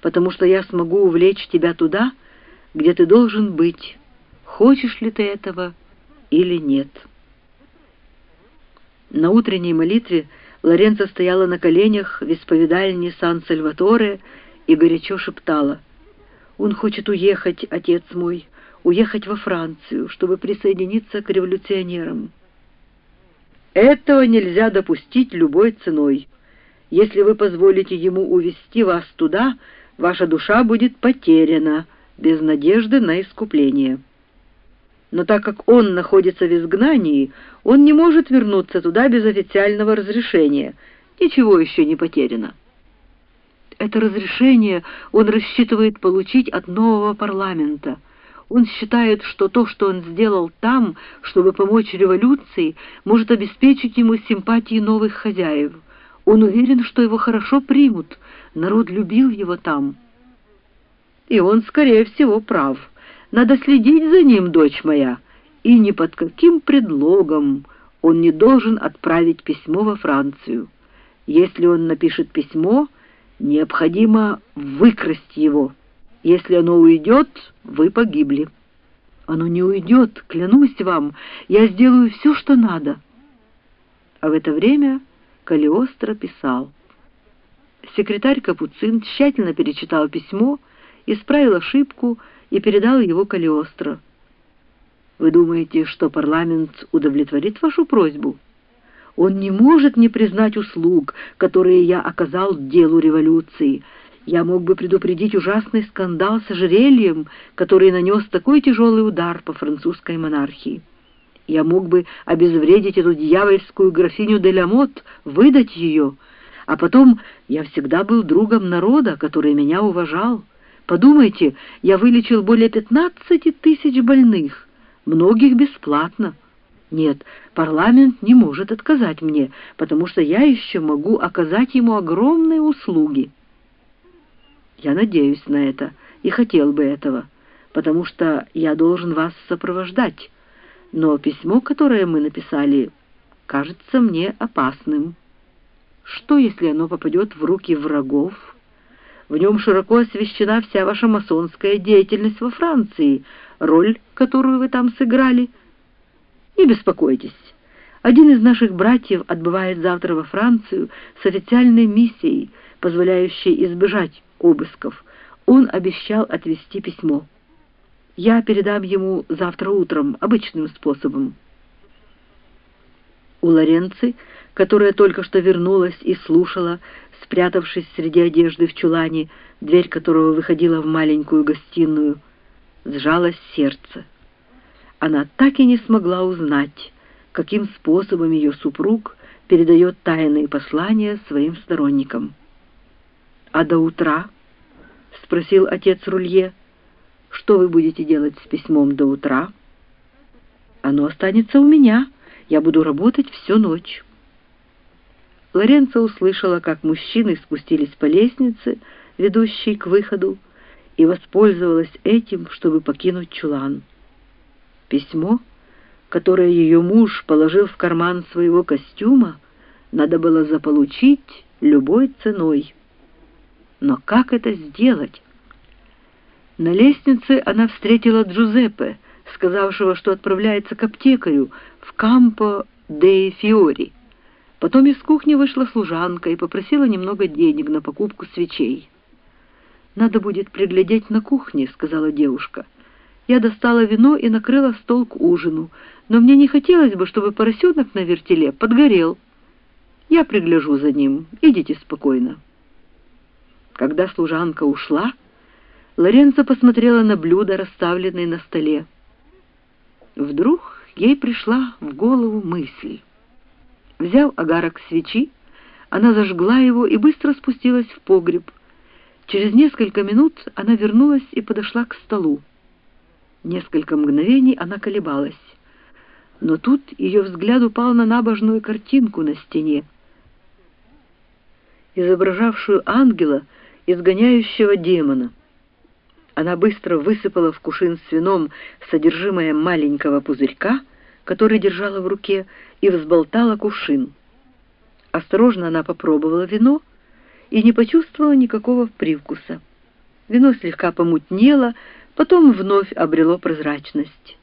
потому что я смогу увлечь тебя туда, где ты должен быть, хочешь ли ты этого или нет». На утренней молитве Лоренцо стояла на коленях в исповедальне Сан-Сальваторе и горячо шептала. «Он хочет уехать, отец мой, уехать во Францию, чтобы присоединиться к революционерам». «Этого нельзя допустить любой ценой. Если вы позволите ему увести вас туда, ваша душа будет потеряна, без надежды на искупление» но так как он находится в изгнании, он не может вернуться туда без официального разрешения. Ничего еще не потеряно. Это разрешение он рассчитывает получить от нового парламента. Он считает, что то, что он сделал там, чтобы помочь революции, может обеспечить ему симпатии новых хозяев. Он уверен, что его хорошо примут. Народ любил его там. И он, скорее всего, прав. Надо следить за ним, дочь моя, и ни под каким предлогом он не должен отправить письмо во Францию. Если он напишет письмо, необходимо выкрасть его. Если оно уйдет, вы погибли. Оно не уйдет, клянусь вам, я сделаю все, что надо. А в это время Калиостро писал. Секретарь Капуцин тщательно перечитал письмо, исправил ошибку и передал его Калиостро. «Вы думаете, что парламент удовлетворит вашу просьбу? Он не может не признать услуг, которые я оказал делу революции. Я мог бы предупредить ужасный скандал с ожерельем, который нанес такой тяжелый удар по французской монархии. Я мог бы обезвредить эту дьявольскую графиню де Ламот, выдать ее, а потом я всегда был другом народа, который меня уважал». Подумайте, я вылечил более 15 тысяч больных, многих бесплатно. Нет, парламент не может отказать мне, потому что я еще могу оказать ему огромные услуги. Я надеюсь на это и хотел бы этого, потому что я должен вас сопровождать. Но письмо, которое мы написали, кажется мне опасным. Что, если оно попадет в руки врагов?» В нем широко освещена вся ваша масонская деятельность во Франции, роль, которую вы там сыграли. Не беспокойтесь. Один из наших братьев отбывает завтра во Францию с официальной миссией, позволяющей избежать обысков. Он обещал отвезти письмо. Я передам ему завтра утром, обычным способом. У Лоренци, которая только что вернулась и слушала, спрятавшись среди одежды в чулане, дверь которого выходила в маленькую гостиную, сжалось сердце. Она так и не смогла узнать, каким способом ее супруг передает тайные послания своим сторонникам. «А до утра?» — спросил отец Рулье. «Что вы будете делать с письмом до утра?» «Оно останется у меня. Я буду работать всю ночь». Лоренцо услышала, как мужчины спустились по лестнице, ведущей к выходу, и воспользовалась этим, чтобы покинуть чулан. Письмо, которое ее муж положил в карман своего костюма, надо было заполучить любой ценой. Но как это сделать? На лестнице она встретила Джузеппе, сказавшего, что отправляется к аптекарю в Кампо де Фиори. Потом из кухни вышла служанка и попросила немного денег на покупку свечей. «Надо будет приглядеть на кухне», — сказала девушка. «Я достала вино и накрыла стол к ужину, но мне не хотелось бы, чтобы поросенок на вертеле подгорел. Я пригляжу за ним, идите спокойно». Когда служанка ушла, Лоренцо посмотрела на блюда, расставленные на столе. Вдруг ей пришла в голову мысль. Взяв огарок свечи, она зажгла его и быстро спустилась в погреб. Через несколько минут она вернулась и подошла к столу. Несколько мгновений она колебалась. Но тут ее взгляд упал на набожную картинку на стене, изображавшую ангела, изгоняющего демона. Она быстро высыпала в кувшин с вином содержимое маленького пузырька, который держала в руке, и взболтала кувшин. Осторожно она попробовала вино и не почувствовала никакого привкуса. Вино слегка помутнело, потом вновь обрело прозрачность.